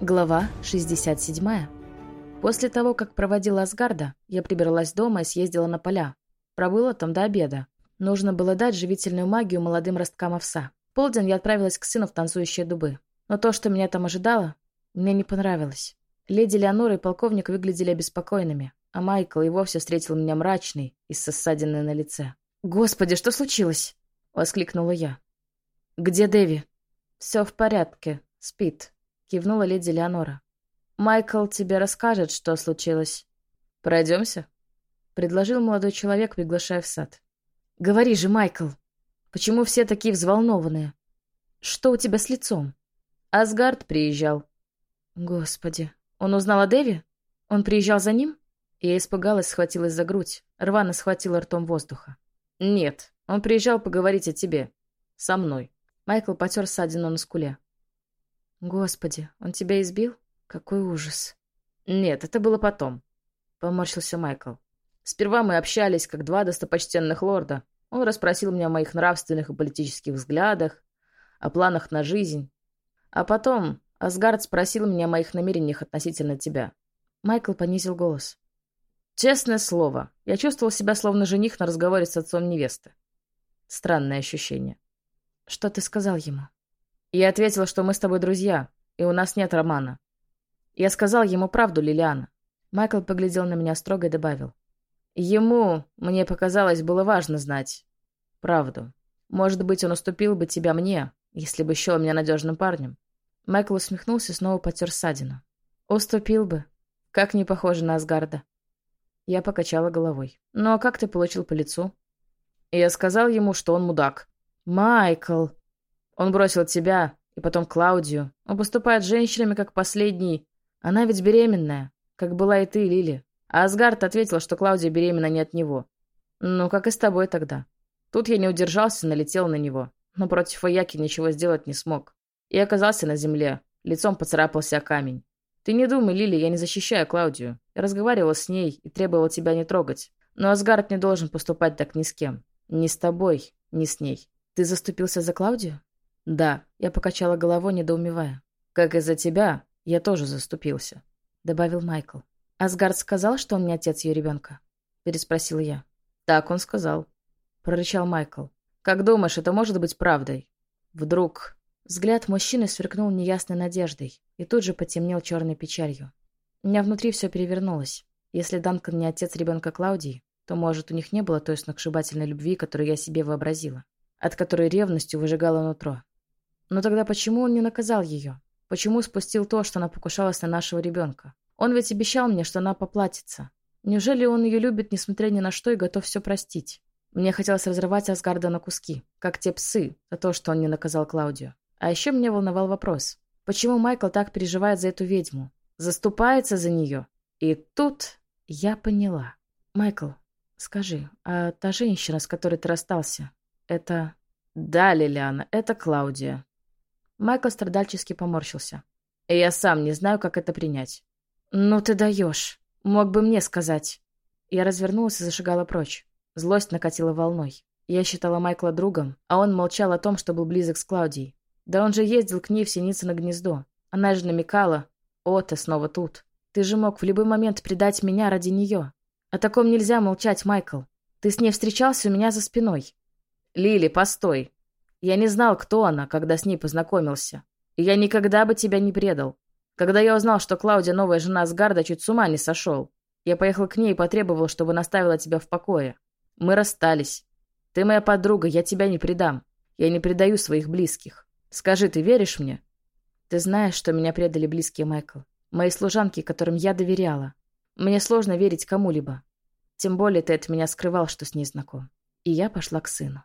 Глава 67. После того, как проводила Асгарда, я прибралась дома и съездила на поля. Пробыла там до обеда. Нужно было дать живительную магию молодым росткам овса. Полдень я отправилась к сыну в танцующие дубы. Но то, что меня там ожидало, мне не понравилось. Леди Леонора и полковник выглядели обеспокоенными, а Майкл и вовсе встретил меня мрачный и с ссадиной на лице. «Господи, что случилось?» — воскликнула я. «Где Дэви?» «Все в порядке. Спит», — кивнула леди Леонора. «Майкл тебе расскажет, что случилось». «Пройдемся?» — предложил молодой человек, приглашая в сад. «Говори же, Майкл, почему все такие взволнованные? Что у тебя с лицом?» «Асгард приезжал». «Господи, он узнал о Дэви? Он приезжал за ним?» Я испугалась, схватилась за грудь, рвано схватила ртом воздуха. «Нет, он приезжал поговорить о тебе. Со мной». Майкл потер ссадину на скуле. «Господи, он тебя избил? Какой ужас!» «Нет, это было потом», — поморщился Майкл. «Сперва мы общались, как два достопочтенных лорда. Он расспросил меня о моих нравственных и политических взглядах, о планах на жизнь. А потом Асгард спросил меня о моих намерениях относительно тебя». Майкл понизил голос. «Честное слово, я чувствовал себя словно жених на разговоре с отцом невесты. Странное ощущение. Что ты сказал ему? Я ответила, что мы с тобой друзья, и у нас нет романа. Я сказал ему правду, Лилиана. Майкл поглядел на меня строго и добавил. Ему, мне показалось, было важно знать правду. Может быть, он уступил бы тебя мне, если бы счел меня надежным парнем. Майкл усмехнулся и снова потер ссадину. Уступил бы. Как не похоже на Асгарда. Я покачала головой. Ну а как ты получил по лицу? Я сказал ему, что он мудак. «Майкл!» Он бросил тебя, и потом Клаудию. Он поступает с женщинами, как последний. Она ведь беременная, как была и ты, Лили. А Асгард ответил, что Клаудия беременна не от него. Ну, как и с тобой тогда. Тут я не удержался, налетел на него. Но против Аяки ничего сделать не смог. И оказался на земле. Лицом поцарапался о камень. Ты не думай, Лили, я не защищаю Клаудию. Я разговаривал с ней и требовал тебя не трогать. Но Асгард не должен поступать так ни с кем. Ни с тобой, ни с ней. Ты заступился за Клаудию? Да, я покачала головой, недоумевая. Как и за тебя, я тоже заступился, добавил Майкл. Асгард сказал, что он не отец ее ребенка? Переспросила я. Так он сказал, прорычал Майкл. Как думаешь, это может быть правдой? Вдруг... Взгляд мужчины сверкнул неясной надеждой и тут же потемнел черной печалью. У меня внутри все перевернулось. Если Данкан не отец ребенка Клаудии, то, может, у них не было той сногсшибательной любви, которую я себе вообразила от которой ревностью выжигала нутро. Но тогда почему он не наказал ее? Почему спустил то, что она покушалась на нашего ребенка? Он ведь обещал мне, что она поплатится. Неужели он ее любит, несмотря ни на что, и готов все простить? Мне хотелось разрывать Асгарда на куски, как те псы, за то, что он не наказал Клаудию. А еще меня волновал вопрос. Почему Майкл так переживает за эту ведьму? Заступается за нее? И тут я поняла. «Майкл, скажи, а та женщина, с которой ты расстался, это... Да, Лилиана, это Клаудия. Майкл страдальчески поморщился. Я сам не знаю, как это принять. Ну ты даешь. Мог бы мне сказать. Я развернулась и зашагала прочь. Злость накатила волной. Я считала Майкла другом, а он молчал о том, что был близок с Клаудией. Да он же ездил к ней в Синицыно гнездо. Она же намекала. О, ты снова тут. Ты же мог в любой момент предать меня ради нее. О таком нельзя молчать, Майкл. Ты с ней встречался у меня за спиной. «Лили, постой. Я не знал, кто она, когда с ней познакомился. И я никогда бы тебя не предал. Когда я узнал, что Клаудия новая жена Асгарда, чуть с ума не сошел. Я поехал к ней и потребовал, чтобы наставила тебя в покое. Мы расстались. Ты моя подруга, я тебя не предам. Я не предаю своих близких. Скажи, ты веришь мне?» «Ты знаешь, что меня предали близкие, Майкл. Мои служанки, которым я доверяла. Мне сложно верить кому-либо. Тем более ты от меня скрывал, что с ней знаком. И я пошла к сыну.